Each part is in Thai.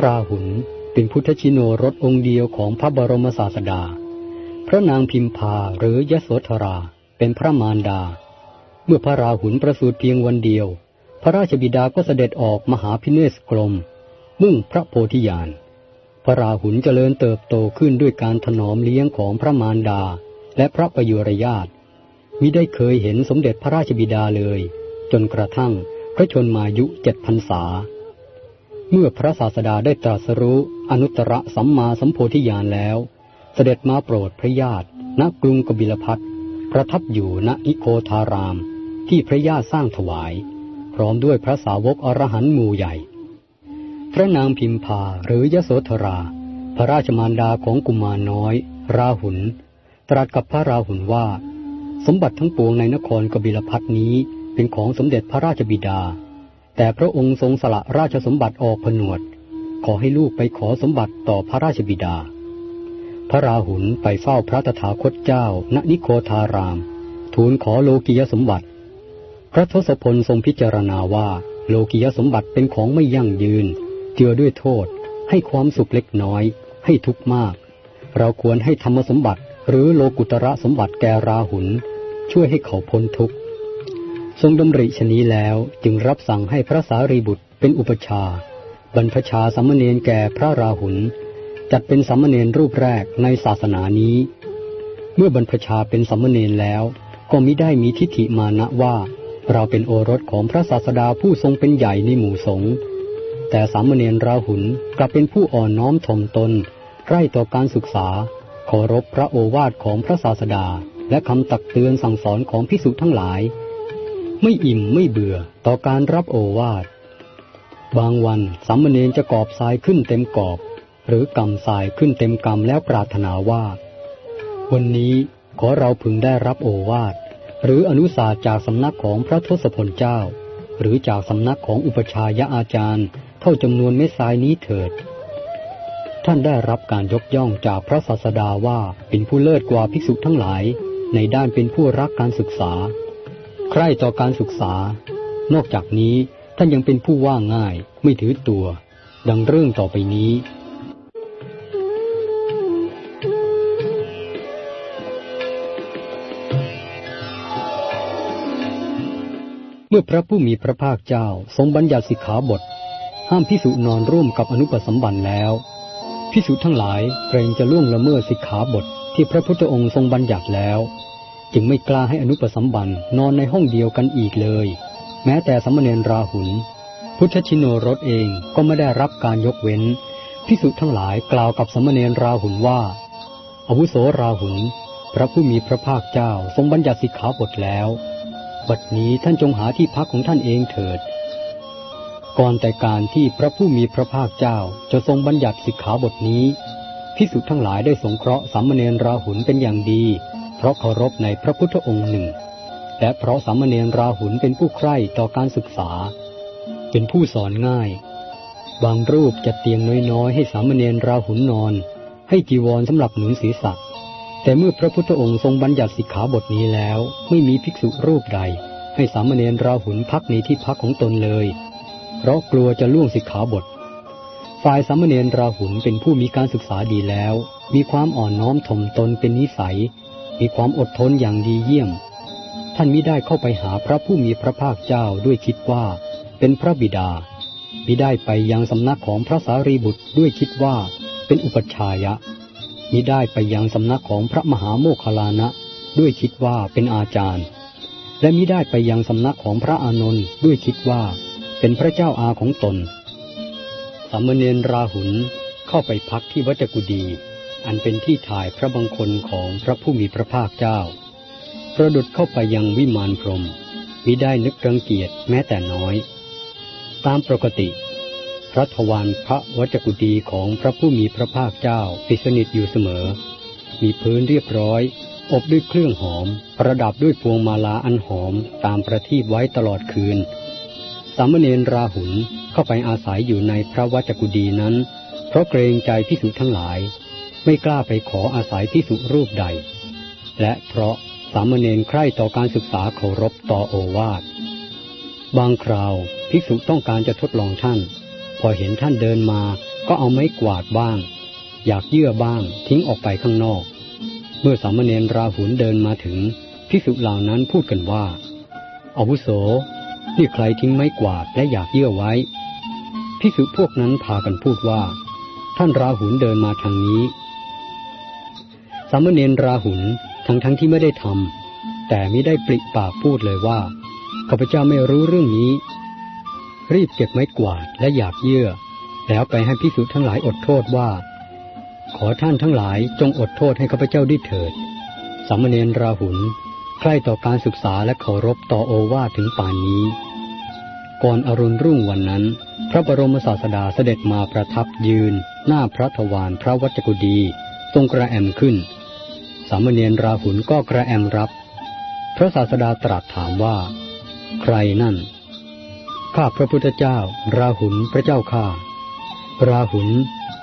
พระราหุลเป็นพุทธชิโนรสองค์เดียวของพระบรมศาสดา พระนางพิมพาหรือยโสธราเป็นพระมารดา เมื่อพระราหุลประสูติเพียงวันเดียว พระราชบิดาก็เสด็จออกมหาพิเนศกรม มุ่งพระโพธิญาณ พระราหุลเจริญเติบโตขึ้นด้วยการถนอมเลี้ยงของพระมารดาและพระประยุรญาตมิได้เคยเห็นสมเด็จพระราชบิดาเลย จนกระทั่งพระชนมายุเจ็ดพรรษา เมื่อพระศาสดาได้ตรัสรู้อนุตตรสัมมาสัมโพธิญาณแล้ว เสด็จมาโปรดพระญาติณกรุงกบิลพัทประทับอยู่ณอิโคทาราม ที่พระญาติสร้างถวาย พร้อมด้วยพระสาวกอรหันต์หมู่ใหญ่ พระนางพิมพาหรือยโสธรา พระราชมารดาของกุมารน้อย ราหุลตรัสกับพระราหุลว่า สมบัติทั้งปวงในนครกบิลพัทนี้เป็นของสมเด็จพระราชบิดา แต่พระองค์ทรงสละราชสมบัติออกผนวด ขอให้ลูกไปขอสมบัติต่อพระราชบิดา พระราหุลไปเฝ้าพระตถาคตเจ้า ณนิโคทาราม ทูลขอโลกิยสมบัติ พระทศพลทรงพิจารณาว่า โลกิยสมบัติเป็นของไม่ยั่งยืน เจือด้วยโทษ ให้ความสุขเล็กน้อย ให้ทุกข์มาก เราควรให้ธรรมสมบัติหรือโลกุตระสมบัติแก่ราหุลช่วยให้เขาพ้นทุกข์ ทรงดำริชนี้แล้วจึงรับสั่งให้พระสารีบุตรเป็นอุปชา บรรพชาสัมมเนนแก่พระราหุล จัดเป็นสัมมเนนรูปแรกในศาสนานี้ เมื่อบรรพชาเป็นสัมมเนนแล้ว ก็มิได้มีทิฏฐิมานะว่า เราเป็นโอรสของพระศาสดาผู้ทรงเป็นใหญ่ในหมู่สงฆ์แต่สามเณรราหุลกลับเป็นผู้อ่อนน้อมถ่อมตนใกล้ต่อการศึกษาเคารพพระโอวาทของพระศาสดา และคำตักเตือนสั่งสอนของพิสุทั้งหลาย ไม่อิ่มไม่เบื่อต่อการรับโอวาท บางวันสามเณรจะกอบทรายขึ้นเต็มกอบ หรือกำทรายขึ้นเต็มกำแล้วปรารถนาว่า วันนี้ขอเราพึงได้รับโอวาท หรืออนุสาจากสำนักของพระทศพลเจ้า หรือจากสำนักของอุปชายะอาจารย์ เท่าจำนวนเม็ดทรายนี้เถิด ท่านได้รับการยกย่องจากพระศาสดาว่าเป็นผู้เลิศกว่าภิกษุทั้งหลาย ในด้านเป็นผู้รักการศึกษา ใคร่ต่อการศึกษา นอกจากนี้ท่านยังเป็นผู้ว่าง่ายไม่ถือตัว ดังเรื่องต่อไปนี้เมื่อพระผู้มีพระภาคเจ้าทรงบัญญัติสิกขาบท ห้ามพิสุนอนร่วมกับอนุปสมบันแล้วพิสุทั้งหลายเกรงจะล่วงละเมิดสิกขาบทที่พระพุทธองค์ทรงบัญญัติแล้ว จึงไม่กล้าให้อนุปสัมบันนอนในห้องเดียวกันอีกเลย แม้แต่สัมมเนรราหุล พุทธชินโนรสเองก็ไม่ได้รับการยกเว้นพิสุทั้งหลายกล่าวกับสัมมเนรราหุลว่าอาวุโสราหุลพระผู้มีพระภาคเจ้าทรงบัญญัติสิกขาบทแล้วบัดนี้ท่านจงหาที่พักของท่านเองเถิด ก่อนแต่การที่พระผู้มีพระภาคเจ้าจะทรงบัญญัติสิกขาบทนี้พิสุทั้งหลายได้สงเคราะห์สามเณรราหุลเป็นอย่างดี เพราะเคารพในพระพุทธองค์หนึ่ง และเพราะสามเณรราหุลเป็นผู้ใคร่ต่อการศึกษา เป็นผู้สอนง่าย บางรูปจะเตียงน้อยๆ ให้สามเณรราหุลนอน ให้จีวรสำหรับหนุนศีรษะแต่เมื่อพระพุทธองค์ทรงบัญญัติสิกขาบทนี้แล้ว ไม่มีภิกษุรูปใด ให้สามเณรราหุลพักในที่พักของตนเลย เพราะกลัวจะล่วงสิกขาบท ฝ่ายสามเณรราหุลเป็นผู้มีการศึกษาดีแล้ว มีความอ่อนน้อมถ่อมตนเป็นนิสัย มีความอดทนอย่างดีเยี่ยม ท่านมิได้เข้าไปหาพระผู้มีพระภาคเจ้าด้วยคิดว่า เป็นพระบิดามิได้ไปยังสำนักของพระสารีบุตรด้วยคิดว่า เป็นอุปชายะมิได้ไปยังสำนักของพระมหาโมคคลานะ ด้วยคิดว่าเป็นอาจารย์ และมิได้ไปยังสำนักของพระอานนท์ด้วยคิดว่า เป็นพระเจ้าอาของตนสามเณรราหุลเข้าไปพักที่วัจกุดี อันเป็นที่ถ่ายพระบังคนของพระผู้มีพระภาคเจ้า ประดุดเข้าไปยังวิมานพรมมิได้นึกรังเกียจแม้แต่น้อย ตามปกติ พระทวารพระวัจกุดีของพระผู้มีพระภาคเจ้าปิสนิทอยู่เสมอ มีพื้นเรียบร้อย อบด้วยเครื่องหอม ประดับด้วยพวงมาลาอันหอมตามประทีปไว้ตลอดคืน สามเณรราหุลเข้าไปอาศัยอยู่ในพระวัจกุดีนั้น เพราะเกรงใจพิสุทั้งหลาย ไม่กล้าไปขออาศัยพิสุรูปใด และเพราะสามเณรใคร่ต่อการศึกษาเคารพต่อโอวาท บางคราวภิกษุต้องการจะทดลองท่าน พอเห็นท่านเดินมาก็เอาไม้กวาดบ้าง อยากเยื่อบ้างทิ้งออกไปข้างนอก เมื่อสามเณรราหุลเดินมาถึงภิกษุเหล่านั้นพูดกันว่าอาวุโสนี่ใครทิ้งไม้กวาดและอยากเยื่อไว้ภิกษุพวกนั้นพากันพูดว่า ท่านราหุลเดินมาทางนี้ สามเณรราหุลทั้งทั้งที่ไม่ได้ทำแต่ไม่ได้ปริปากพูดเลยว่าข้าพเจ้าไม่รู้เรื่องนี้ รีบเก็บไม้กวาดและอยากเยื่อ แล้วไปให้พิสุทั้งหลายอดโทษว่า ขอท่านทั้งหลายจงอดโทษให้ข้าพเจ้าได้เถิดสามเณรราหุลใคร่ต่อการศึกษาและเคารพต่อโอวาถึงป่านนี้ ก่อนอรุณรุ่งวันนั้น พระบรมศาสดาเสด็จมาประทับยืน หน้าพระทวารพระวัจกุดี ทรงกระแอมขึ้น สามเณรราหุลก็กระแอมรับ พระศาสดาตรัสถามว่า ใครนั่น ข้าพระพุทธเจ้า ราหุลพระเจ้าข้า ราหุล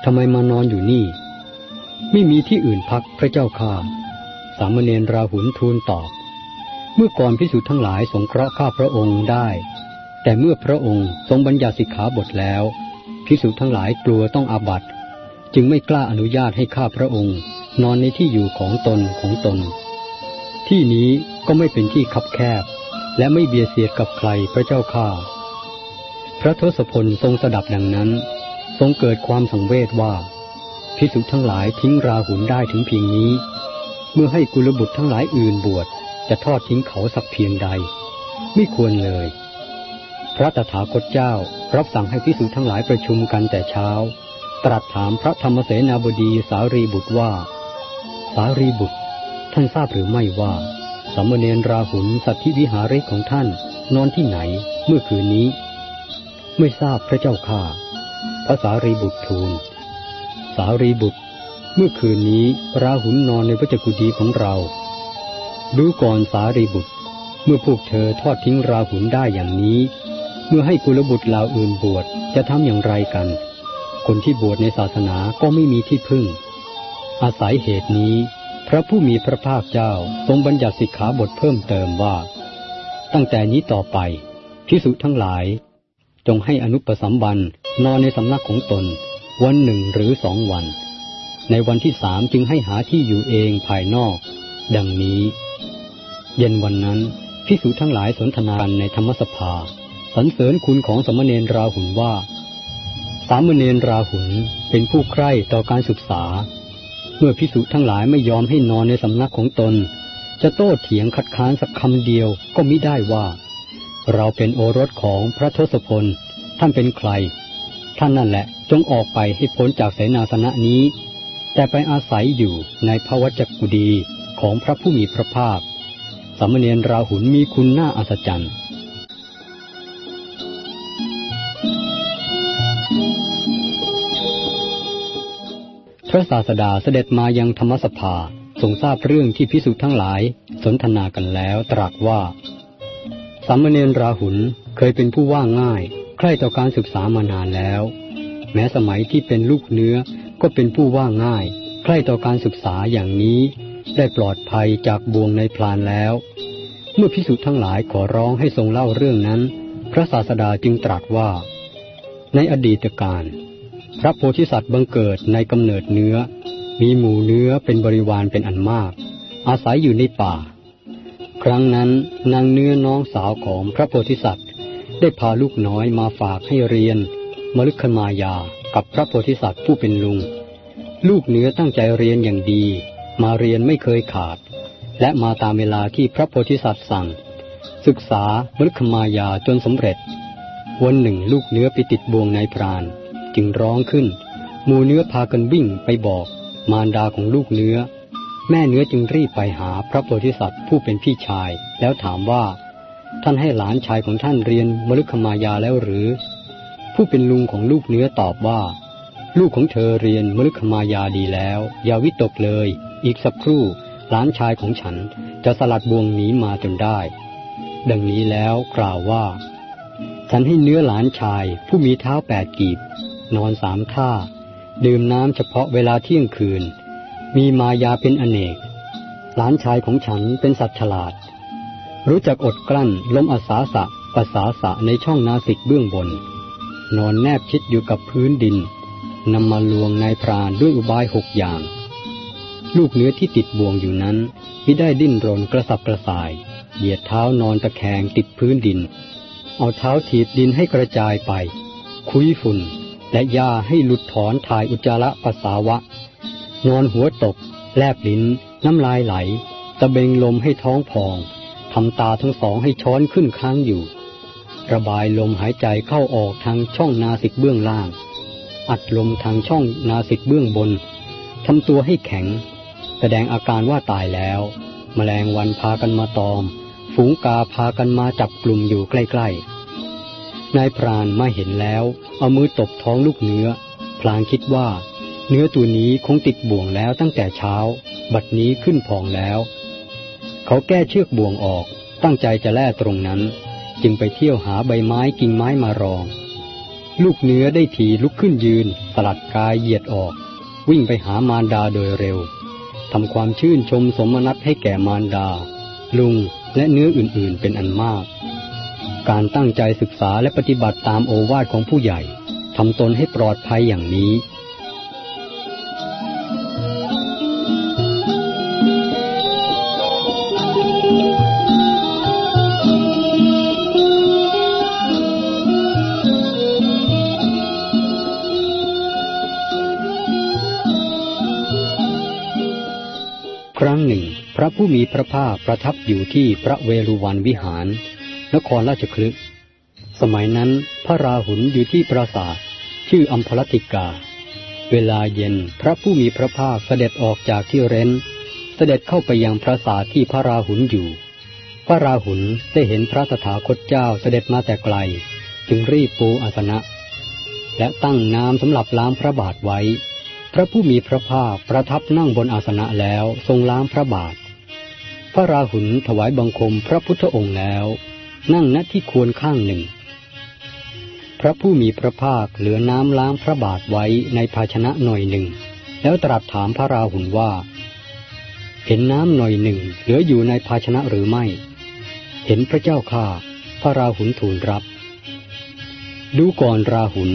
ทำไมมานอนอยู่นี่ ไม่มีที่อื่นพักพระเจ้าข้า สามเณรราหุลทูลตอบ เมื่อก่อนพิสุทธ์ทั้งหลายสงเคราะห์ข้าพระองค์ได้ แต่เมื่อพระองค์ทรงบัญญัติสิกขาบทแล้วพิสุทธ์ทั้งหลายกลัวต้องอาบัติ จึงไม่กล้าอนุญาตให้ข้าพระองค์ นอนในที่อยู่ของตนของตน ที่นี้ก็ไม่เป็นที่คับแคบ และไม่เบียดเสียดกับใครพระเจ้าข้าพระทศพลทรงสดับดังนั้น ทรงเกิดความสังเวชว่าพิสุทั้งหลายทิ้งราหุลได้ถึงเพียงนี้ เมื่อให้กุลบุตรทั้งหลายอื่นบวชจะทอดทิ้งเขาสักเพียงใด ไม่ควรเลย พระตถาคตเจ้ารับสั่งให้พิสุทั้งหลายประชุมกันแต่เช้า ตรัสถามพระธรรมเสนาบดีสารีบุตรว่า สารีบุตร ท่านทราบหรือไม่ว่า สามเณรราหุลสัตธิวิหาริกของท่านนอนที่ไหนเมื่อคืนนี้ ไม่ทราบพระเจ้าข่าพระสารีบุตรทูล สารีบุตร เมื่อคืนนี้ราหุลนอนในพระจักุดีของเรา ดูก่อนสารีบุตร เมื่อพวกเธอทอดทิ้งราหุลได้อย่างนี้ เมื่อให้กุลบุตรเหล่าอื่นบวชจะทำอย่างไรกัน คนที่บวชในศาสนาก็ไม่มีที่พึ่ง อาศัยเหตุนี้ พระผู้มีพระภาคเจ้าทรงบัญญัติสิกขาบทเพิ่มเติมว่า ตั้งแต่นี้ต่อไปพิสุทั้งหลาย จงให้อนุปสัมบันนอนในสำนักของตน วันหนึ่งหรือสองวัน ในวันที่สามจึงให้หาที่อยู่เองภายนอก ดังนี้ เย็นวันนั้นพิสุทั้งหลายสนทนากันในธรรมสภาสรรเสริญคุณของสมณเณรราหุลว่า สามเณรราหุลเป็นผู้ใคร่ต่อการศึกษา เมื่อพิสุทั้งหลายไม่ยอมให้นอนในสำนักของตน จะโต้เถียงคัดค้านสักคำเดียวก็มิได้ว่า เราเป็นโอรสของพระทศพล ท่านเป็นใคร ท่านนั่นแหละจงออกไปให้พ้นจากเสนาสนะนี้ แต่ไปอาศัยอยู่ในพระวจกุดีของพระผู้มีพระภาคสามเณรราหุลมีคุณน่าอัศจรรย์ ระศาสดาเสด็จมายังธรรมสภาทรงทราบเรื่องที่พิสุทั้งหลาย สนทนากันแล้วตรัสว่า สามเณรราหุลเคยเป็นผู้ว่าง่าย ใคร่ต่อการศึกษามานานแล้ว แม้สมัยที่เป็นลูกเนื้อก็เป็นผู้ว่าง่าย ใคร่ต่อการศึกษาอย่างนี้ ได้ปลอดภัยจากบ่วงในพลานแล้ว เมื่อพิสุทั้งหลายขอร้องให้ทรงเล่าเรื่องนั้น พระศาสดาจึงตรัสว่า ในอดีตการ ระโพธิสัตว์บังเกิดในกำเนิดเนื้อ มีหมูเนื้อเป็นบริวารเป็นอันมาก อาศัยอยู่ในป่า ครั้งนั้นนางเนื้อน้องสาวของพระโพธิสัตว์ ได้พาลูกน้อยมาฝากให้เรียนมฤคมายากับพระโพธิสัตว์ผู้เป็นลุง ลูกเนื้อตั้งใจเรียนอย่างดี มาเรียนไม่เคยขาด และมาตามเวลาที่พระโพธิสัตว์สั่ง ศึกษามฤคมายาจนสำเร็จ วันหนึ่งลูกเนื้อไปติดบ่วงในพราน จึงร้องขึ้น มูเนื้อพากันวิ่งไปบอก มารดาของลูกเนื้อ แม่เนื้อจึงรีบไปหาพระโพธิสัตว์ผู้เป็นพี่ชาย แล้วถามว่า ท่านให้หลานชายของท่านเรียนมฤคมายาแล้วหรือ ผู้เป็นลุงของลูกเนื้อตอบว่า ลูกของเธอเรียนมฤคมายาดีแล้ว อย่าวิตกเลย อีกสักครู่หลานชายของฉันจะสลัดบ่วงหนีมาจนได้ ดังนี้แล้วกล่าวว่า ฉันให้เนื้อหลานชายผู้มีเท้าแปดกีบ นอนสามท่า ดื่มน้ำเฉพาะเวลาเที่ยงคืน มีมายาเป็นอเนก หลานชายของฉันเป็นสัตว์ฉลาด รู้จักอดกลั้นล้มอาสาสะภาษาสะในช่องนาสิกเบื้องบน นอนแนบชิดอยู่กับพื้นดินนำมาลวงนายพรานด้วยอุบายหกอย่าง ลูกเนื้อที่ติดบ่วงอยู่นั้นไม่ได้ดิ้นรนกระสับกระส่าย เหยียดเท้านอนตะแคงติดพื้นดิน เอาเท้าถีบดินให้กระจายไป คุยฝุ่น และยาให้หลุดถอนถ่ายอุจจาระปัสสาวะ นอนหัวตก แลบลิ้น น้ำลายไหล ตะเบงลมให้ท้องพองทำตาทั้งสองให้ช้อนขึ้นค้างอยู่ ระบายลมหายใจเข้าออกทางช่องนาสิกเบื้องล่าง อัดลมทางช่องนาสิกเบื้องบนทำตัวให้แข็ง แสดงอาการว่าตายแล้ว แมลงวันพากันมาตอม ฝูงกาพากันมาจับกลุ่มอยู่ใกล้ ๆ นายพรานมาเห็นแล้ว เอามือตบท้องลูกเนื้อ พลางคิดว่า เนื้อตัวนี้คงติดบ่วงแล้วตั้งแต่เช้า บัดนี้ขึ้นพองแล้ว เขาแก้เชือกบ่วงออกตั้งใจจะแล่ตรงนั้น จึงไปเที่ยวหาใบไม้กิ่งไม้มารอง ลูกเนื้อได้ถีลุกขึ้นยืน สลัดกายเหยียดออก วิ่งไปหามารดาโดยเร็วทำความชื่นชมสมนัตให้แก่มารดา ลุงและเนื้ออื่นๆเป็นอันมาก การตั้งใจศึกษาและปฏิบัติตามโอวาทของผู้ใหญ่ทำตนให้ปลอดภัยอย่างนี้ครั้งหนึ่ง พระผู้มีพระภาคประทับอยู่ที่พระเวรุวันวิหาร นครราชคลึสมัยนั้นพระราหุลอยู่ที่ปราสาทชื่ออัมพลติกา เวลาเย็นพระผู้มีพระภาคเสด็จออกจากที่เร้น เสด็จเข้าไปยังพระสาทที่พระราหุลอยู่ พระราหุลได้เห็นพระตถาคตเจ้าเสด็จมาแต่ไกล จึงรีบปูอาสนะ และตั้งน้ำสำหรับล้างพระบาทไว้ พระผู้มีพระภาคประทับนั่งบนอาสนะแล้วทรงล้างพระบาท พระราหุลถวายบังคมพระพุทธองค์แล้ว นั่งณที่ควรข้างหนึ่ง พระผู้มีพระภาคเหลือน้ำล้างพระบาทไว้ในภาชนะหน่อยหนึ่ง แล้วตรัสถามพระราหุลว่า เห็นน้ำหน่อยหนึ่ง เหลืออยู่ในภาชนะหรือไม่ เห็นพระเจ้าข้าพระราหุลทูลรับ ดูก่อนราหุล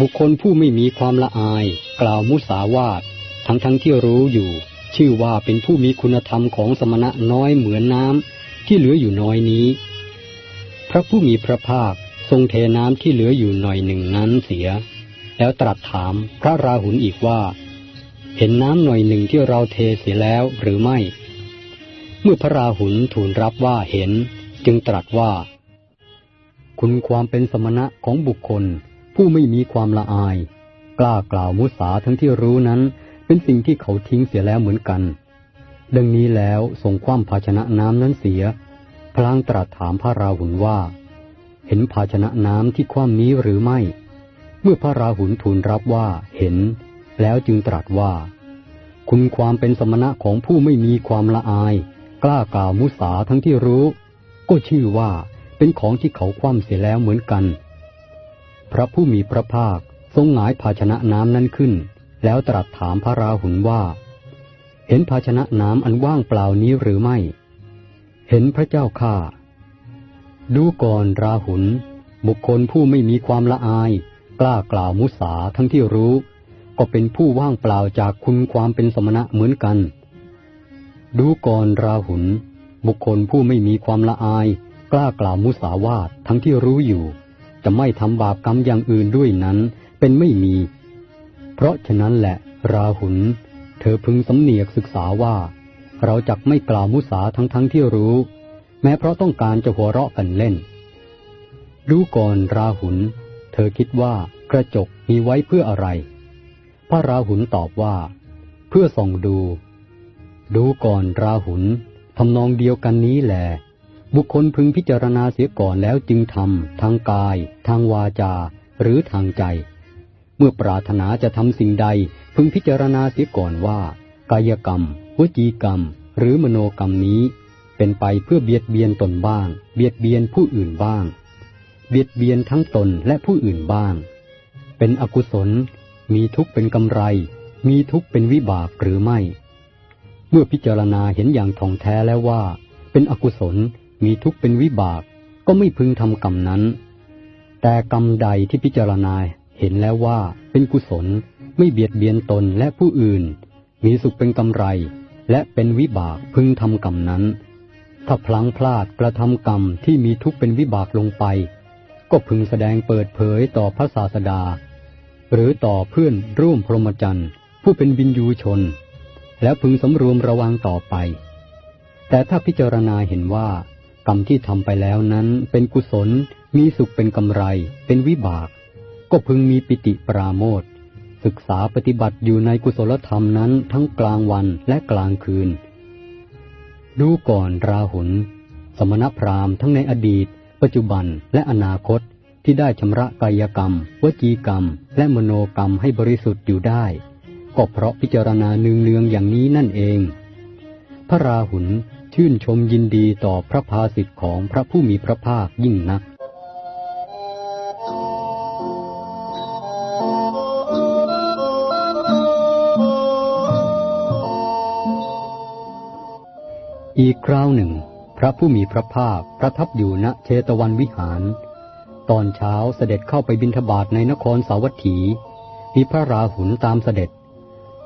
บุคคลผู้ไม่มีความละอาย กล่าวมุสาวาททั้งทั้งที่รู้อยู่ ชื่อว่าเป็นผู้มีคุณธรรมของสมณะน้อยเหมือนน้ำที่เหลืออยู่น้อยนี้ พระผู้มีพระภาคทรงเทน้ำที่เหลืออยู่หน่อยหนึ่งนั้นเสีย แล้วตรัสถามพระราหุลอีกว่า เห็นน้ำหน่อยหนึ่งที่เราเทเสียแล้วหรือไม่ เมื่อพระราหุลทูลรับว่าเห็น จึงตรัสว่า คุณความเป็นสมณะของบุคคล ผู้ไม่มีความละอาย กล้ากล่าวมุสาทั้งที่รู้นั้น เป็นสิ่งที่เขาทิ้งเสียแล้วเหมือนกัน ดังนี้แล้วส่งความภาชนะน้ำนั้นเสีย พลางตรัสถามพระราหุลว่า เห็นภาชนะน้ำที่คว่ำนี้หรือไม่ เมื่อพระราหุลทูลรับว่าเห็น แล้วจึงตรัสว่า คุณความเป็นสมณะของผู้ไม่มีความละอาย กล้ากล่าวมุสาทั้งที่รู้ ก็ชื่อว่าเป็นของที่เขาคว่ำเสียแล้วเหมือนกัน พระผู้มีพระภาคทรงหงายภาชนะน้ำนั้นขึ้น แล้วตรัสถามพระราหุลว่า เห็นภาชนะน้ำอันว่างเปล่านี้หรือไม่ เห็นพระเจ้าข้าดูก่อนราหุล บุคคลผู้ไม่มีความละอาย กล้ากล่าวมุสาทั้งที่รู้ ก็เป็นผู้ว่างเปล่าจากคุณความเป็นสมณะเหมือนกัน ดูก่อนราหุล บุคคลผู้ไม่มีความละอาย กล้ากล่าวมุสาวาททั้งที่รู้อยู่ จะไม่ทำบาปกรรมอย่างอื่นด้วยนั้น เป็นไม่มี เพราะฉะนั้นแหละ ราหุล เธอพึงสำเนียกศึกษาว่า เราจักไม่กล่าวมุสาทั้งทั้งที่รู้ แม้เพราะต้องการจะหัวเราะกันเล่น ดูก่อนราหุล เธอคิดว่ากระจกมีไว้เพื่ออะไร พระราหุลตอบว่า เพื่อส่องดู ดูก่อนราหุลทำนองเดียวกันนี้แหละบุคคลพึงพิจารณาเสียก่อนแล้วจึงทำทางกาย ทางวาจา หรือทางใจ เมื่อปรารถนาจะทำสิ่งใดพึงพิจารณาเสียก่อนว่า กายกรรม วจีกรรมหรือมโนกรรมนี้ เป็นไปเพื่อเบียดเบียนตนบ้าง เบียดเบียนผู้อื่นบ้าง เบียดเบียนทั้งตนและผู้อื่นบ้าง เป็นอกุศล มีทุกข์เป็นกำไร มีทุกข์เป็นวิบากหรือไม่ เมื่อพิจารณาเห็นอย่างท่องแท้แล้วว่า เป็นอกุศลมีทุกข์เป็นวิบาก ก็ไม่พึงทำกรรมนั้น แต่กรรมใดที่พิจารณาเห็นแล้วว่าเป็นกุศลไม่เบียดเบียนตนและผู้อื่น มีสุขเป็นกำไร และเป็นวิบากพึงทำกรรมนั้น ถ้าพลังพลาดกระทำกรรมที่มีทุกเป็นวิบากลงไป ก็พึงแสดงเปิดเผยต่อพระศาสดา หรือต่อเพื่อนร่วมพรหมจรรย์ผู้เป็นบินยูชน แล้วพึงสำรวมระวังต่อไป แต่ถ้าพิจารณาเห็นว่ากรรมที่ทำไปแล้วนั้นเป็นกุศลมีสุขเป็นกำไร เป็นวิบาก ก็พึงมีปิติปราโมท ศึกษาปฏิบัติอยู่ในกุศลธรรมนั้นทั้งกลางวันและกลางคืน ดูก่อนราหุลสมณพราหมณ์ทั้งในอดีต ปัจจุบันและอนาคตที่ได้ชำระกายกรรม วจีกรรม และมโนกรรมให้บริสุทธิ์อยู่ได้ ก็เพราะพิจารณาเนืองๆอย่างนี้นั่นเอง พระราหุลชื่นชมยินดีต่อพระภาสิทธิ์ของพระผู้มีพระภาคยิ่งนัก อีกคราวหนึ่ง พระผู้มีพระภาคประทับอยู่ณเชตวันวิหาร ตอนเช้าเสด็จเข้าไปบิณฑบาตในนครสาวัตถีมีพระราหุลตามเสด็จ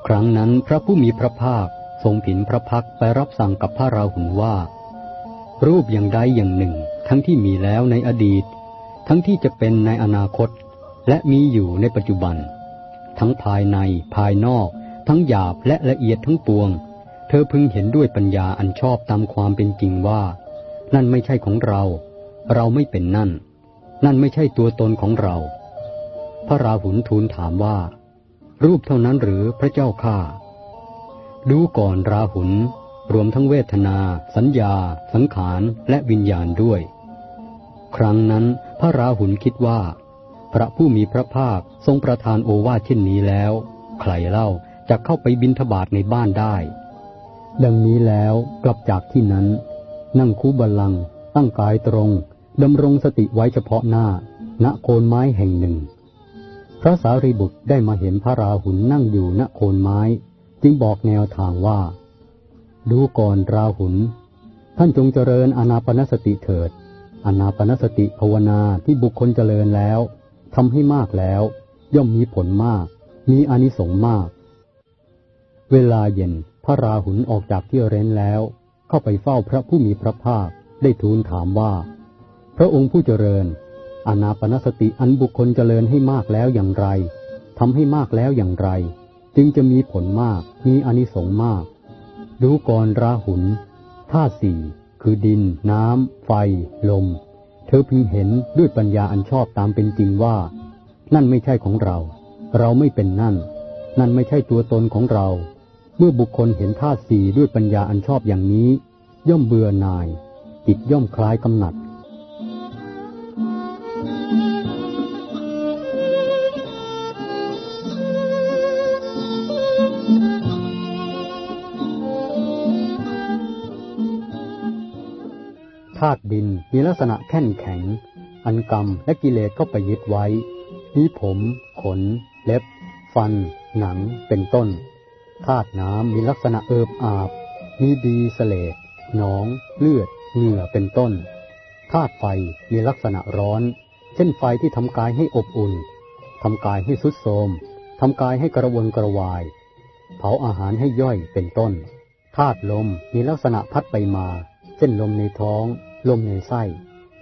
ครั้งนั้นพระผู้มีพระภาคทรงผินพระพักไปรับสั่งกับพระราหุลว่า รูปอย่างใดอย่างหนึ่ง ทั้งที่มีแล้วในอดีต ทั้งที่จะเป็นในอนาคต และมีอยู่ในปัจจุบัน ทั้งภายในภายนอก ทั้งหยาบและละเอียดทั้งปวง เธอพึงเห็นด้วยปัญญาอันชอบตามความเป็นจริงว่า นั่นไม่ใช่ของเรา เราไม่เป็นนั่น นั่นไม่ใช่ตัวตนของเรา พระราหุลทูลถามว่า รูปเท่านั้นหรือพระเจ้าข้าดูก่อนราหุลรวมทั้งเวทนา สัญญา สังขาร และวิญญาณด้วย ครั้งนั้นพระราหุลคิดว่า พระผู้มีพระภาคทรงประทานโอวาทเช่นนี้แล้ว ใครเล่าจะเข้าไปบินทบาทในบ้านได้ ดังนี้แล้วกลับจากที่นั้น นั่งคูบาลังตั้งกายตรงดำรงสติไว้เฉพาะหน้า ณโคนไม้แห่งหนึ่ง พระสารีบุตรได้มาเห็นพระราหุลนั่งอยู่ณโคนไม้ จึงบอกแนวทางว่า ดูก่อนราหุลท่านจงเจริญอนาปนสติเถิด อนาปนสติภาวนาที่บุคคลเจริญแล้วทำให้มากแล้ว ย่อมมีผลมาก มีอนิสงส์มาก เวลาเย็น พระราหุลออกจากที่เร้นแล้ว เข้าไปเฝ้าพระผู้มีพระภาคได้ทูลถามว่า พระองค์ผู้เจริญ อนาปนสติอันบุคคลเจริญให้มากแล้วอย่างไรทำให้มากแล้วอย่างไร จึงจะมีผลมากมีอนิสงส์มาก ดูก่อนราหุลธาตุสี่คือดิน น้ำ ไฟ ลม เธอพึงเห็นด้วยปัญญาอันชอบตามเป็นจริงว่า นั่นไม่ใช่ของเรา เราไม่เป็นนั่น นั่นไม่ใช่ตัวตนของเรา มื่อบุคคลเห็นธาตุสี่ด้วยปัญญาอันชอบอย่างนี้ ย่อมเบื่อหน่าย จิตย่อมคลายกำหนัด ธาตุดินมีลักษณะแข็งแข็ง อันกรรมและกิเลสก็ไปยึดไว้มีผม ขน เล็บ ฟัน หนังเป็นต้น ธาตุน้ำมีลักษณะเอิบอาบ มีดีสเลดหนอง เลือด เหงื่อเป็นต้น ธาตุไฟมีลักษณะร้อน เช่นไฟที่ทำกายให้อบอุ่น ทำกายให้สุดโทมทำกายให้กระวนกระวาย เผาอาหารให้ย่อยเป็นต้น ธาตุลมมีลักษณะพัดไปมา เช่นลมในท้อง ลมในไส้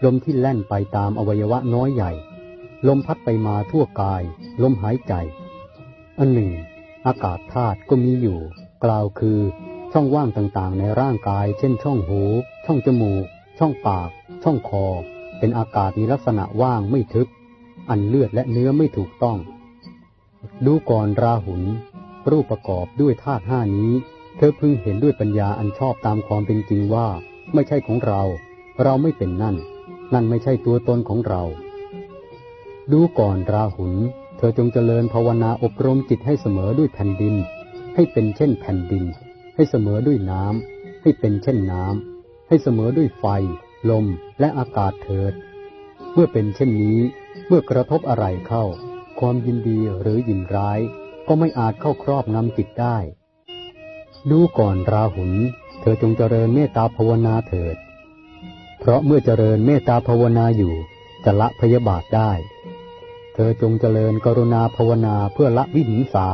ลมที่แล่นไปตามอวัยวะน้อยใหญ่ ลมพัดไปมาทั่วกาย ลมหายใจ อันหนึ่ง อากาศธาตุก็มีอยู่ กล่าวคือ ช่องว่างต่างๆ ในร่างกาย เช่น ช่องหู ช่องจมูก ช่องปาก ช่องคอ เป็นอากาศมีลักษณะว่างไม่ทึบ อันเลือดและเนื้อไม่ถูกต้อง ดูก่อนราหุลรูปประกอบด้วยธาตุห้านี้ เธอพึงเห็นด้วยปัญญาอันชอบตามความเป็นจริงว่า ไม่ใช่ของเรา เราไม่เป็นนั่น นั่นไม่ใช่ตัวตนของเรา ดูก่อนราหุล ธอจงเจริญภาวนาอบรมจิตให้เสมอด้วยแผ่นดิน ให้เป็นเช่นแผ่นดิน ให้เสมอด้วยน้ำให้เป็นเช่นน้ำให้เสมอด้วยไฟ ลมและอากาศเถิด เมื่อเป็นเช่นนี้ เมื่อกระทบอะไรเข้า ความยินดีหรือยินร้าย ก็ไม่อาจเข้าครอบงำจิตได้ ดูก่อนราหุลเธอจงเจริญเมตตาภาวนาเถิด เพราะเมื่อเจริญเมตตาภาวนาอยู่จะละพยาบาทได้ เธอจงเจริญกรุณาภาวนาเพื่อละวิหิงสา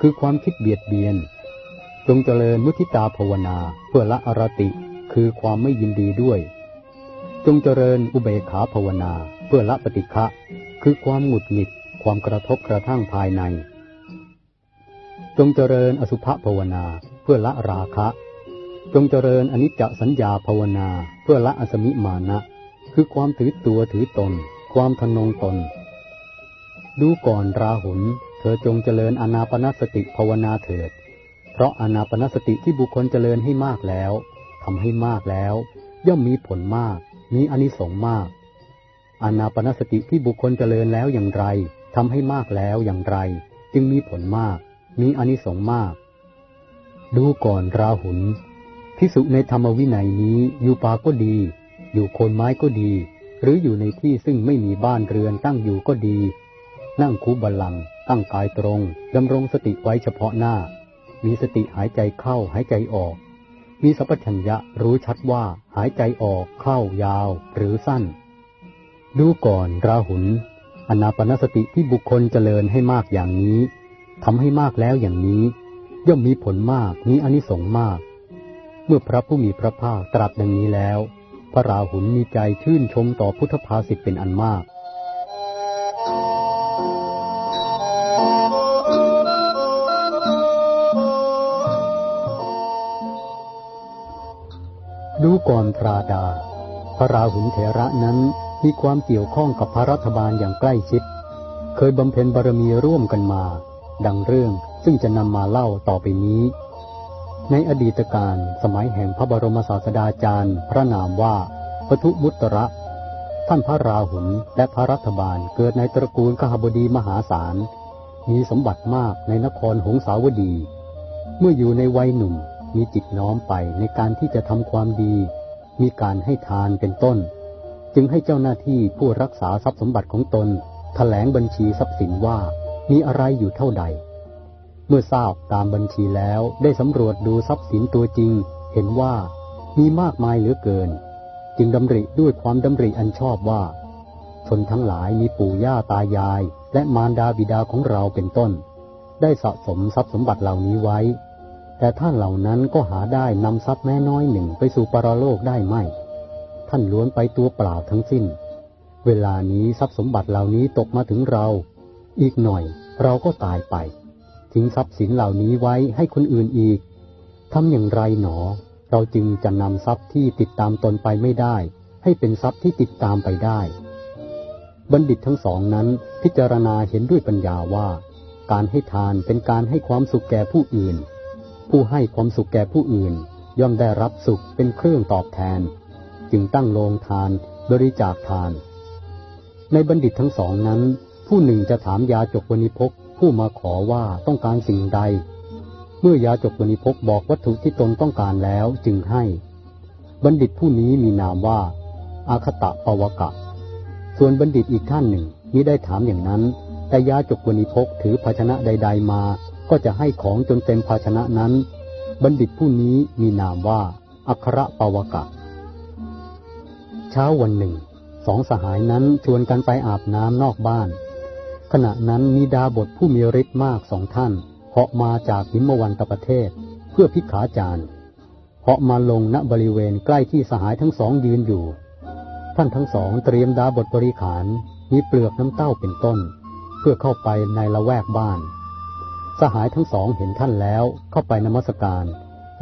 คือความคิดเบียดเบียน จงเจริญมุทิตาภาวนาเพื่อละอรติ คือความไม่ยินดีด้วย จงเจริญอุเบกขาภาวนาเพื่อละปฏิฆะคือความหงุดหงิด ความกระทบกระทั่งภายใน จงเจริญอสุภภาวนาเพื่อละราคะ จงเจริญอนิจจสัญญาภาวนาเพื่อละอสมิมานะ คือความถือตัวถือตน ความทนงตน ดูก่อนราหุล เธอจงเจริญอนาปนสติภาวนาเถิด เพราะอนาปนสติที่บุคคลเจริญให้มากแล้วทำให้มากแล้ว ย่อมมีผลมาก มีอนิสงส์มาก อนาปนสติที่บุคคลเจริญแล้วอย่างไรทำให้มากแล้วอย่างไร จึงมีผลมาก มีอนิสงส์มาก ดูก่อนราหุลพิสุในธรรมวินัยนี้อยู่ป่าก็ดี อยู่โคนไม้ก็ดี หรืออยู่ในที่ซึ่งไม่มีบ้านเรือนตั้งอยู่ก็ดี นั่งคูบาลัง ตั้งกายตรงดำรงสติไว้เฉพาะหน้า มีสติหายใจเข้าหายใจออก มีสัพพัญญะรู้ชัดว่าหายใจออกเข้ายาวหรือสั้น ดูก่อนราหุลอนาปนสติที่บุคคลเจริญให้มากอย่างนี้ทำให้มากแล้วอย่างนี้ ย่อมมีผลมากมีอนิสงส์มาก เมื่อพระผู้มีพระภาคตรัสดังนี้แล้ว พระราหุลมีใจชื่นชมต่อพุทธภาษิตเป็นอันมาก ดูก่อนพราดา พระราหุลเถระนั้นมีความเกี่ยวข้องกับพระรัฐบาลอย่างใกล้ชิด เคยบำเพ็ญบารมีร่วมกันมา ดังเรื่องซึ่งจะนำมาเล่าต่อไปนี้ ในอดีตการสมัยแห่งพระบรมศาสดาจารย์ พระนามว่าปทุมุตระ ท่านพระราหุลและพระรัฐบาลเกิดในตระกูลขหบดีมหาศาล มีสมบัติมากในนครหงสาวดี เมื่ออยู่ในวัยหนุ่ม มีจิตน้อมไปในการที่จะทำความดี มีการให้ทานเป็นต้น จึงให้เจ้าหน้าที่ผู้รักษาทรัพย์สมบัติของตนถแถลงบัญชีทรัพย์สินว่ามีอะไรอยู่เท่าใด เมื่อทราบตามบัญชีแล้วได้สำรวจดูทรัพย์สินตัวจริง เห็นว่ามีมากมายเหลือเกิน จึงดำริด้วยความดำริอันชอบว่า ชนทั้งหลายมีปู่ย่าตายาย และมารดาบิดาของเราเป็นต้น ได้สะสมทรัพย์สมบัติเหล่านี้ไว้ แต่ท่านเหล่านั้นก็หาได้นำทรัพย์แม้น้อยหนึ่งไปสู่ปรโลกได้ไม่ ท่านล้วนไปตัวเปล่าทั้งสิ้น เวลานี้ทรัพย์สมบัติเหล่านี้ตกมาถึงเรา อีกหน่อยเราก็ตายไป ทิ้งทรัพย์สินเหล่านี้ไว้ให้คนอื่นอีกทำอย่างไรหนอ เราจึงจะนำทรัพย์ที่ติดตามตนไปไม่ได้ ให้เป็นทรัพย์ที่ติดตามไปได้ บัณฑิตทั้งสองนั้นพิจารณาเห็นด้วยปัญญาว่า การให้ทานเป็นการให้ความสุขแก่ผู้อื่น ผู้ให้ความสุขแก่ผู้อื่น ย่อมได้รับสุขเป็นเครื่องตอบแทน จึงตั้งโรงทานบริจาคทาน ในบัณฑิตทั้งสองนั้น ผู้หนึ่งจะถามยาจกวณิพกผู้มาขอว่าต้องการสิ่งใด เมื่อยาจกวณิพกบอกวัตถุที่ตนต้องการแล้วจึงให้ บัณฑิตผู้นี้มีนามว่า อาคตะปวกะ ส่วนบัณฑิตอีกท่านหนึ่งมิได้ถามอย่างนั้น แต่ยาจกวณิพกถือภาชนะใด ๆมา ก็จะให้ของจนเต็มภาชนะนั้น บัณฑิตผู้นี้มีนามว่า อัครปวกะ เช้าวันหนึ่ง สองสหายนั้นชวนกันไปอาบน้ำนอกบ้าน ขณะนั้นมีดาบทผู้มีฤทธิ์มากสองท่านเหาะมาจากหิมวันตประเทศ เพื่อพิขาจารย์เหาะมาลงณบริเวณใกล้ที่สหายทั้งสองยืนอยู่ ท่านทั้งสองเตรียมดาบทบริขารมีเปลือกน้ำเต้าเป็นต้น เพื่อเข้าไปในละแวกบ้าน สหายทั้งสองเห็นท่านแล้วเข้าไปนมัสการ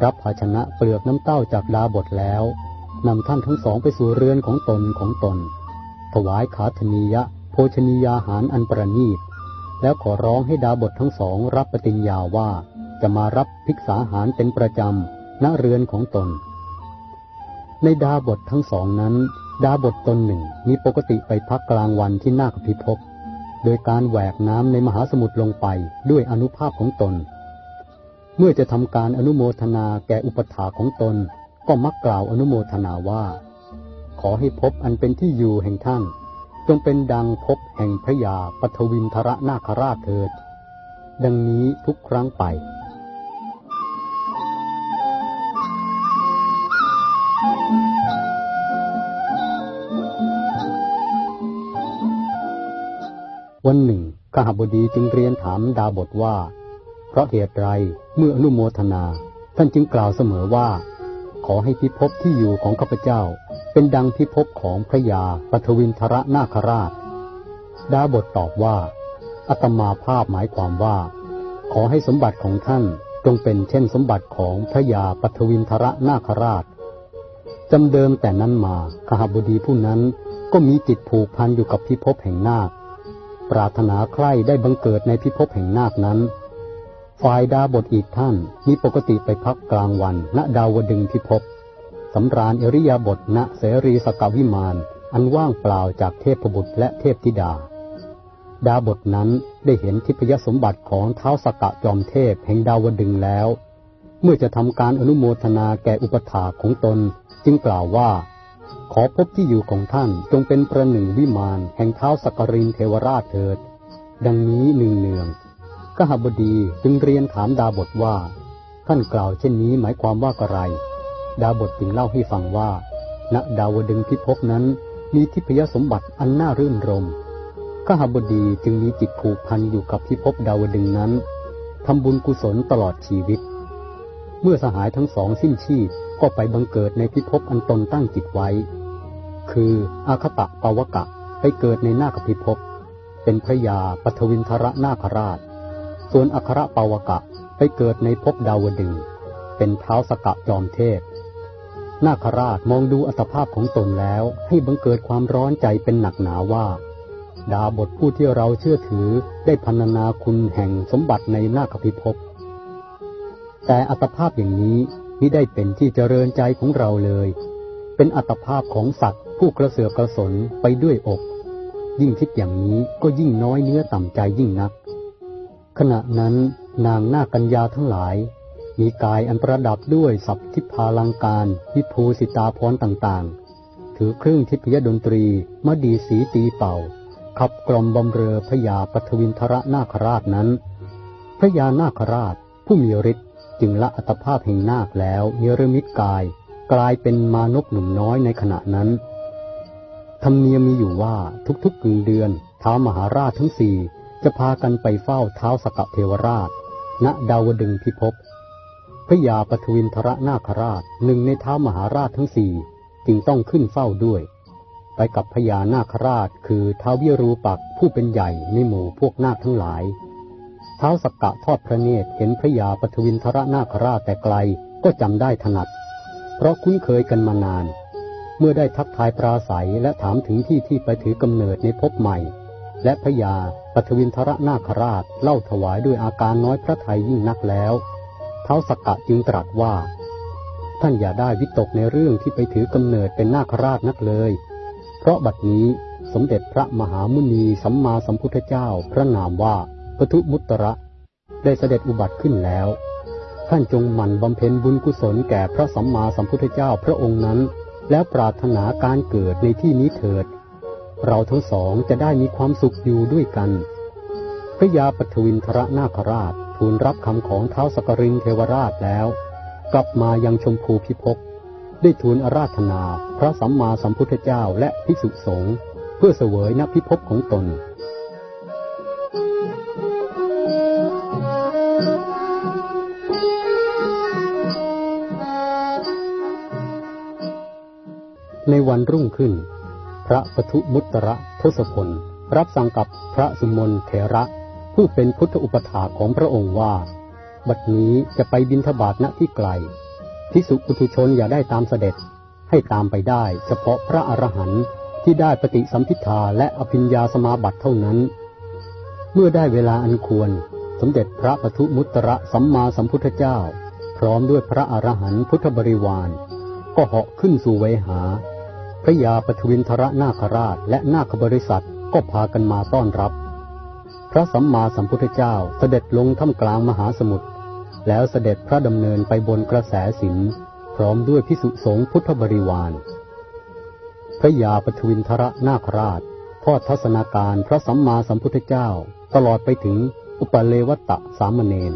รับภาชนะเปลือกน้ำเต้าจากดาบทแล้วนำท่านทั้งสองไปสู่เรือนของตนของตน ถวายขาธนียะ โภชนียาหารอันประณีต แล้วขอร้องให้ดาบททั้งสองรับปฏิญญาว่าจะมารับภิกษาหารเป็นประจำณเรือนของตน ในดาบททั้งสองนั้น ดาบทตนหนึ่งมีปกติไปพักกลางวันที่นาคพิภพ โดยการแหวกน้ำในมหาสมุทรลงไปด้วยอนุภาพของตน เมื่อจะทำการอนุโมทนาแก่อุปถาของตน ก็มักกล่าวอนุโมทนาว่า ขอให้พบอันเป็นที่อยู่แห่งท่าน จงเป็นดังพบแห่งพระยาปทวินทรนาคราชเถิด ดังนี้ทุกครั้งไป วันหนึ่งกหบดีจึงเรียนถามดาบทว่า เพราะเหตุไรเมื่ออนุโมทนา ท่านจึงกล่าวเสมอว่า ขอให้พิภพที่อยู่ของข้าพเจ้า เป็นดังพิภพของพระยาปทวินทรนาคราช ดาบทตอบว่าอัตมาภาพหมายความว่า ขอให้สมบัติของท่านจงเป็นเช่นสมบัติของพระยาปทวินทรนาคราชจำเดิมแต่นั้นมาขหบดีผู้นั้นก็มีจิตผูกพันอยู่กับพิภพแห่งนาค ปรารถนาใคร่ได้บังเกิดในพิภพแห่งนาคนั้น ฝ่ายดาบทอีกท่านมีปกติไปพักกลางวัน ณดาวดึงพิภพสำราญอริยาบทณเสรีสกวิมานอันว่างเปล่าจากเทพบุตรและเทพธิดา ดาบทนั้นได้เห็นทิพยสมบัติของเท้าสกะจอมเทพแห่งดาวดึงแล้ว เมื่อจะทำการอนุโมทนาแก่อุปถาของตนจึงกล่าวว่า ขอพบที่อยู่ของท่านจงเป็นประหนึ่งวิมานแห่งเท้าสักรินเทวราชเถิด ดังนี้หนึ่งเนืองกหบดีจึงเรียนถามดาบทว่า ท่านกล่าวเช่นนี้หมายความว่าอะไร ดาบทจึงเล่าให้ฟังว่า ณดาวดึงพิภพนั้นมีทิพยสมบัติอันน่ารื่นรมกหบดีจึงมีจิตผูกพันอยู่กับพิภพดาวดึงนั้นทำบุญกุศลตลอดชีวิต เมื่อสหายทั้งสองสิ้นชีพก็ไปบังเกิดในพิภพอันตนตั้งจิตไว้ คืออาคตะปาวกะไปเกิดในนาคพิภพเป็นพระยาปทวินทรนาคราช ส่วนอัครปาวกะไปเกิดในภพดาวดึง เป็นเท้าสกะจอมเทพ นาคราชมองดูอัตภาพของตนแล้วให้บังเกิดความร้อนใจเป็นหนักหนาว่า ดาบทผู้ที่เราเชื่อถือได้พันนาคุณแห่งสมบัติในนาคพิภพ แต่อัตภาพอย่างนี้ไมิได้เป็นที่เจริญใจของเราเลย เป็นอัตภาพของสัตว์ ผู้กระเสือกกระสนไปด้วยอก ยิ่งคิดอย่างนี้ก็ยิ่งน้อยเนื้อต่ำใจยิ่งนัก ขณะนั้นนางนากัญญาทั้งหลาย มีกายอันประดับด้วยสัพทิพาลังการวิภูสิตาพรต่างๆ ถือเครื่องทิพยดนตรีมดีสีตีเป่า ขับกล่อมบำเรอพญาปทวินทรนาคราชนั้น พระยานาคราชผู้มีฤทธิ์จึงละอัตภาพแห่งนาคแล้วเนรมิตกาย กลายเป็นมานกหนุ่มน้อยในขณะนั้น ธรรมเนียมมีอยู่ว่าทุกๆกึ่งเดือนท้ามหาราชทั้งสี่จะพากันไปเฝ้าเท้าสกเทวราช ณดาวดึงพิภพพระยาปทวินทรนาคราชหนึ่งในเท้ามหาราชทั้งสี่จึงต้องขึ้นเฝ้าด้วย ไปกับพญานาคราชคือท้าวิรูปักผู้เป็นใหญ่ในหมู่พวกนาคทั้งหลายเท้าสกกะทอดพระเนตรเห็นพระยาปทวินทรนาคราชแต่ไกลก็จำได้ถนัด เพราะคุ้นเคยกันมานาน เมื่อได้ทักทายปราศัยและถามถึงที่ที่ไปถือกำเนิดในภพใหม่ และพระยาปทวินทรนาคราชเล่าถวายด้วยอาการน้อยพระทัยยิ่งนักแล้วเท้าสักกะจึงตรัสว่า ท่านอย่าได้วิตกในเรื่องที่ไปถือกำเนิดเป็นนาคราชนักเลย เพราะบัดนี้สมเด็จพระมหามุนีสัมมาสัมพุทธเจ้าพระนามว่าปทุมุตระได้เสด็จอุบัติขึ้นแล้ว ท่านจงหมั่นบำเพ็ญบุญกุศลแก่พระสัมมาสัมพุทธเจ้าพระองค์นั้น แล้วปรารถนาการเกิดในที่นี้เถิด เราทั้งสองจะได้มีความสุขอยู่ด้วยกัน พระยาปทวินทรนาคราชทูลรับคำของเท้าสกริงเทวราชแล้ว กลับมายังชมพูพิภพได้ทูลอาราธนา พระสัมมาสัมพุทธเจ้าและภิกษุสงฆ์เพื่อเสวยณพิภพของตน ในวันรุ่งขึ้น พระปทุมุตระทศพล รับสั่งกับพระสุมนเถระผู้เป็นพุทธอุปถาของพระองค์ว่า บัดนี้จะไปบินทบาทณที่ไกลพิสุปุถุชนอย่าได้ตามเสด็จ ให้ตามไปได้ เฉพาะพระอรหันต์ที่ได้ปฏิสัมพิทาและอภิญญาสมาบัติเท่านั้น เมื่อได้เวลาอันควร สมเด็จพระปทุมุตระสัมมาสัมพุทธเจ้า พร้อมด้วยพระอรหันต์พุทธบริวาร ก็เหาะขึ้นสู่เวหา พระยาปทวินทรนาคราชและนาคบริษัทก็พากันมาต้อนรับ พระสัมมาสัมพุทธเจ้าเสด็จลงท่ามกลางมหาสมุทรแล้วเสด็จพระดำเนินไปบนกระแสสินพร้อมด้วยพิสุสงพุทธบริวาร พระยาปทวินทรนาคราชทอดทัศนาการพระสัมมาสัมพุทธเจ้า ตลอดไปถึงอุปเลวตะสามเณร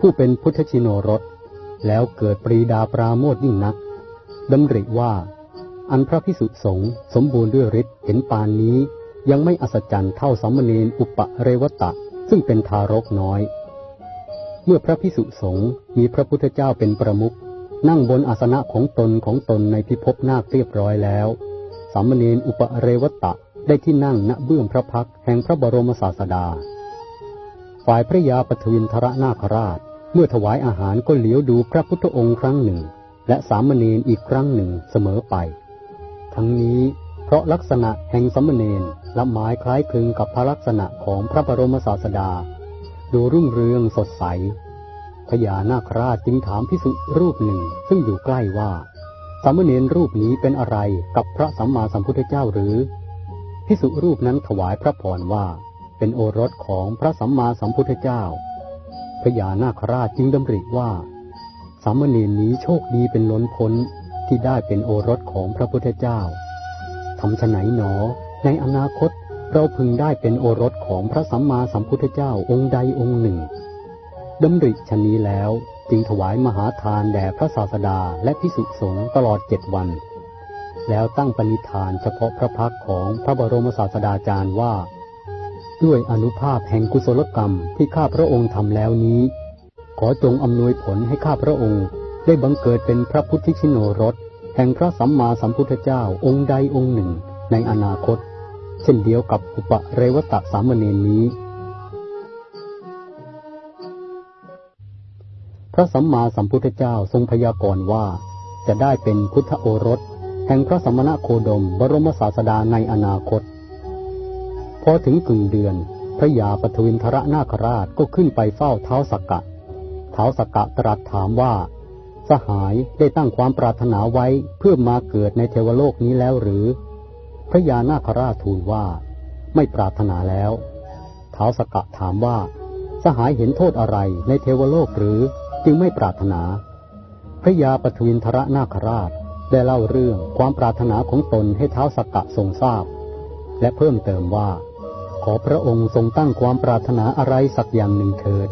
ผู้เป็นพุทธชินรสแล้วเกิดปรีดาปราโมทยิ่งนักดำริว่า อันพระพิสุสงฆ์สมบูรณ์ด้วยฤทธิ์เห็นปานนี้ ยังไม่อัศจรรย์เท่าสามเณรอุปเรวตะ ซึ่งเป็นทารกน้อย เมื่อพระพิสุสงฆ์มีพระพุทธเจ้าเป็นประมุขนั่งบนอาสนะของตนของตนในพิภพนาคเรียบร้อยแล้ว สามเณรอุปเรวตะได้ที่นั่งณเบื้องพระพักแห่งพระบรมศาสดา ฝ่ายพระยาปทวินทรนาคราช เมื่อถวายอาหารก็เหลียวดูพระพุทธองค์ครั้งหนึ่ง และสามเณรอีกครั้งหนึ่งเสมอไป ทั้งนี้เพราะลักษณะแห่งสามเณรละหมายคล้ายคลึงกับพระลักษณะของพระบรมศาสดา ดูรุ่งเรืองสดใส พญานาคราชจึงถามพิสุรูปหนึ่งซึ่งอยู่ใกล้ว่าสามเณรรูปนี้เป็นอะไรกับพระสัมมาสัมพุทธเจ้าหรือพิสุรูปนั้นถวายพระพรว่า เป็นโอรสของพระสัมมาสัมพุทธเจ้า พญานาคราชจึงดำริว่า สามเณรนี้โชคดีเป็นล้นพ้น ที่ได้เป็นโอรสของพระพุทธเจ้าทำฉไหนหนอ ในอนาคตเราพึงได้เป็นโอรสของพระสัมมาสัมพุทธเจ้าองค์ใดองค์หนึ่งดำริชนี้แล้วจึงถวายมหาทานแด่พระศาสดาและพิสุสงฆ์ตลอดเจ็ดวัน แล้วตั้งปณิธานเฉพาะพระพักของพระบรมศาสดาจารย์ว่า ด้วยอนุภาพแห่งกุศลกรรมที่ข้าพระองค์ทำแล้วนี้ ขอจงอำนวยผลให้ข้าพระองค์ ได้บังเกิดเป็นพระพุทธชิโนรสแห่งพระสัมมาสัมพุทธเจ้าองค์ใดองค์หนึ่งในอนาคต เช่นเดียวกับอุปเรวตะสามเณรนี้ พระสัมมาสัมพุทธเจ้าทรงพยากรณ์ว่า จะได้เป็นพุทธโอรส แห่งพระสมณะโคดม บรมศาสดาในอนาคต พอถึงกึ่งเดือน พระยาปทวินทรนาคราชก็ขึ้นไปเฝ้าเท้าสักกะ เท้าสักกะตรัสถามว่า สหายได้ตั้งความปรารถนาไว้เพื่อมาเกิดในเทวโลกนี้แล้วหรือ พระยานาคราชทูลว่า ไม่ปรารถนาแล้วท้าวสกะถามว่า สหายเห็นโทษอะไรในเทวโลกหรือจึงไม่ปรารถนา พระยาปทวินทรนาคราชได้เล่าเรื่องความปรารถนาของตนให้เท้าสกกะทรงทราบ และเพิ่มเติมว่า ขอพระองค์ทรงตั้งความปรารถนาอะไรสักอย่างหนึ่งเถิด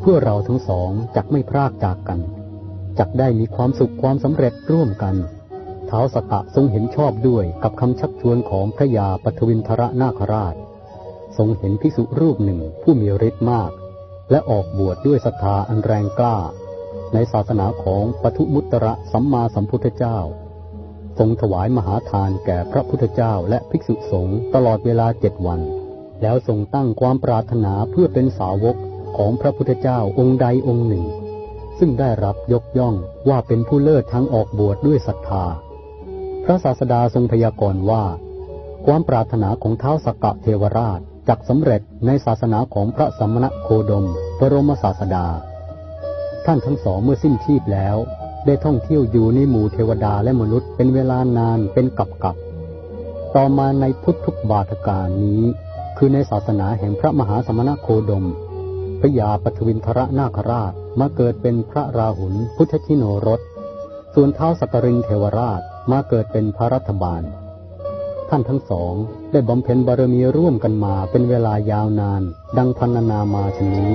เพื่อเราทั้งสองจักไม่พรากจากกัน จักได้มีความสุขความสำเร็จร่วมกันเท้าสกะทรงเห็นชอบด้วยกับคำชักชวนของพระยาปทวินทรนาคราช ทรงเห็นพิสุรูปหนึ่งผู้มีฤทธิ์มาก และออกบวชดด้วยศรัทธาอันแรงกล้า ในศาสนาของปทุมุตระสัมมาสัมพุทธเจ้า ทรงถวายมหาทานแก่พระพุทธเจ้าและภิกษุสงฆ์ตลอดเวลาเจ็ดวัน แล้วทรงตั้งความปรารถนาเพื่อเป็นสาวกของพระพุทธเจ้าองค์ใดองค์หนึ่ง ซึ่งได้รับยกย่องว่าเป็นผู้เลิศทั้งออกบวชดด้วยศรัทธา พระศาสดาทรงพยากรณ์ว่า ความปรารถนาของเท้าสกกะเทวราชจักสำเร็จในศาสนาของพระสัมมณโคดม บรมศาสดา ท่านทั้งสองเมื่อสิ้นชีพแล้ว ได้ท่องเที่ยวอยู่ในหมู่เทวดาและมนุษย์เป็นเวลานานเป็นกับกับต่อมาในพุทธบาทการนี้ คือในศาสนาแห่งพระมหาสมณโคดมพระยาปทวินทรนาคราช มาเกิดเป็นพระราหุลพุทธชิโนรส ส่วนเท้าสักริงเทวราชมาเกิดเป็นพระรัฐบาล ท่านทั้งสองได้บำเพ็ญบารมีร่วมกันมาเป็นเวลายาวนาน ดังพันนามาชนี้